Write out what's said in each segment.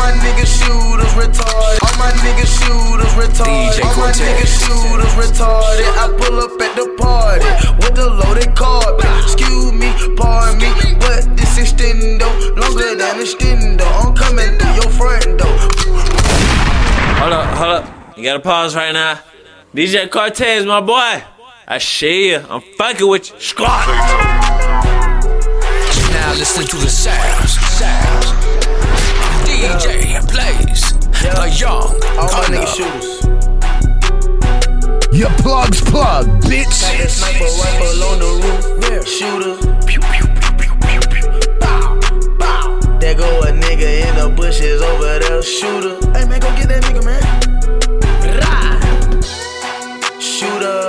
my niggas shooters retarded. All my niggas shooters retarded. All my niggas shooters retarded. I pull up at the party with the loaded carbon. Excuse me, pardon me, but this extendo longer than extendo. I'm coming through your front door. Hold up, hold up. You gotta pause right now. DJ Cortez, my boy. I see you. I'm fucking with you. Squad. Now listen to the sounds. sounds. Young All my niggas shooters. Your plug's plug, bitch. Sniper rifle on the roof. Shooter. Pew, pew, pew, pew, pew, pew. Bow, bow. There go a nigga in the bushes over there. Shooter. Hey man, go get that nigga, man. Rah. Shooter.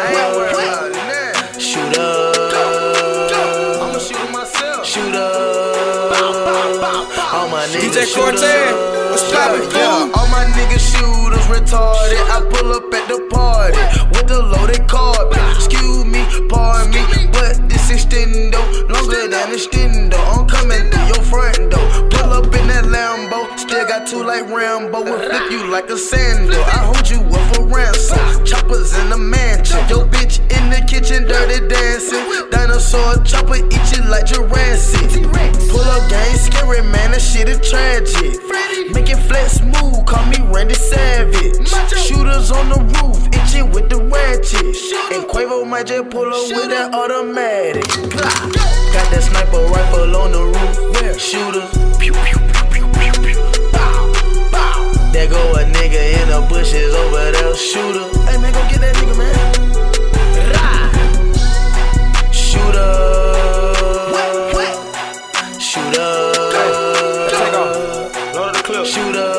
I ain't worried about it. Shooter. Shoot him myself. Shooter. All my niggas DJ Cortez, shooters. What's poppin', Yeah, all my niggas shooters retarded. I pull up at the party with the loaded carbon. Excuse me, pardon me, but you like a sandal. I hold you up for ransom. Choppers in the mansion. Yo bitch in the kitchen, dirty dancing. Dinosaur chopper eat you like Jurassic. Pull up gang scary man, that shit is tragic. Make it flex smooth, call me Randy Savage. Shooters on the roof, itching with the ratchet. And Quavo might just pull up with that automatic. Got that sniper rifle on the roof. Shooters. Pew, pew. There go a nigga in the bushes over there. Shooter. Hey man, go get that nigga, man. Rah. Shooter. Shooter. Take off. Load the clip. Shooter.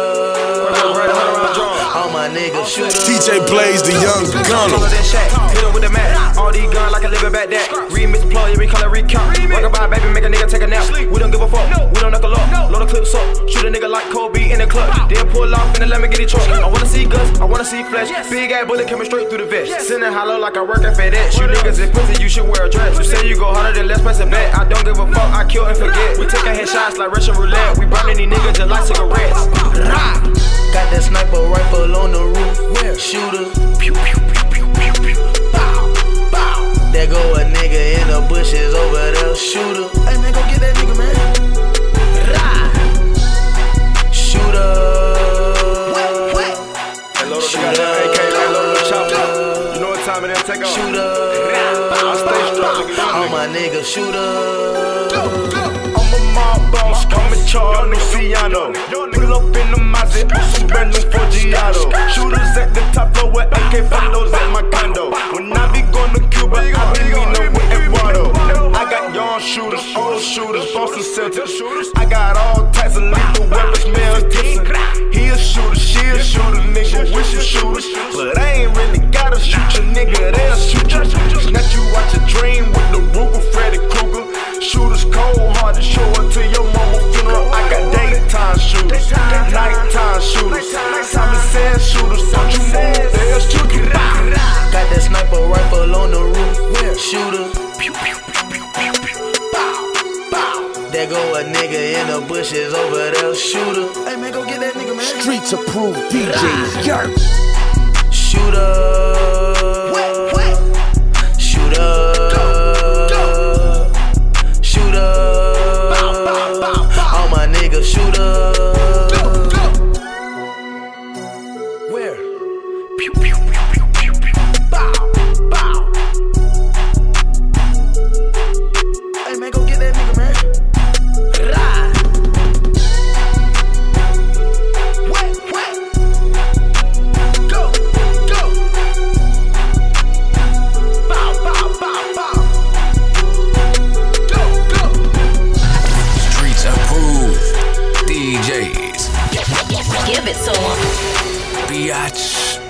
All my niggas shooter. DJ Blaze, the young gunner. Taller than Shaq. Hit him with the mat. All these guns like a living back that. Remix plug, every color recount. Rock about baby, make a nigga take a nap. We don't give a fuck. We don't knuckle up. Load the clips up. Shoot a nigga like Kobe in the club. Then pull off and then let me get it truck. I wanna see guts. I wanna see flesh. Big ass bullet coming straight through the vest. Sending hollow like I work at FedEx. You niggas is pussy, you should wear a dress. You say you go harder than let's press a bet. I don't give a fuck. I kill and forget. We take taking headshots like Russian roulette. We burning these niggas just like cigarettes. Rah. Got that sniper rifle on the roof. Shooter. Pew, pew, pew, pew, pew, pew. Bow, bow. There go a nigga in the bushes over there. Shooter. Hey man, go get that nigga, man. Strong, look at All nigga. my niggas shooter. I'm a mob boss, call me Charles Luciano. Pull up in the Mazda, on some brand new Forgiato. Shooters at the top floor with AK fundos at my condo. When I be going to Cuba, I be leaning with Eduardo. I got young shooters, old shooters, Boston Celtics. I got all types of lethal weapons, Mel Gibson. He a shooter, she a shooter, nigga. We some shooters, but I ain't really gotta bow. There go a nigga in the bushes over there. Shooter. Hey man, go get that nigga, man. Streets approved DJs. Yerk. Shooter. Shooter. Shooter. All my niggas shooter. Where? Pew, pew, Give it to him. Biatch.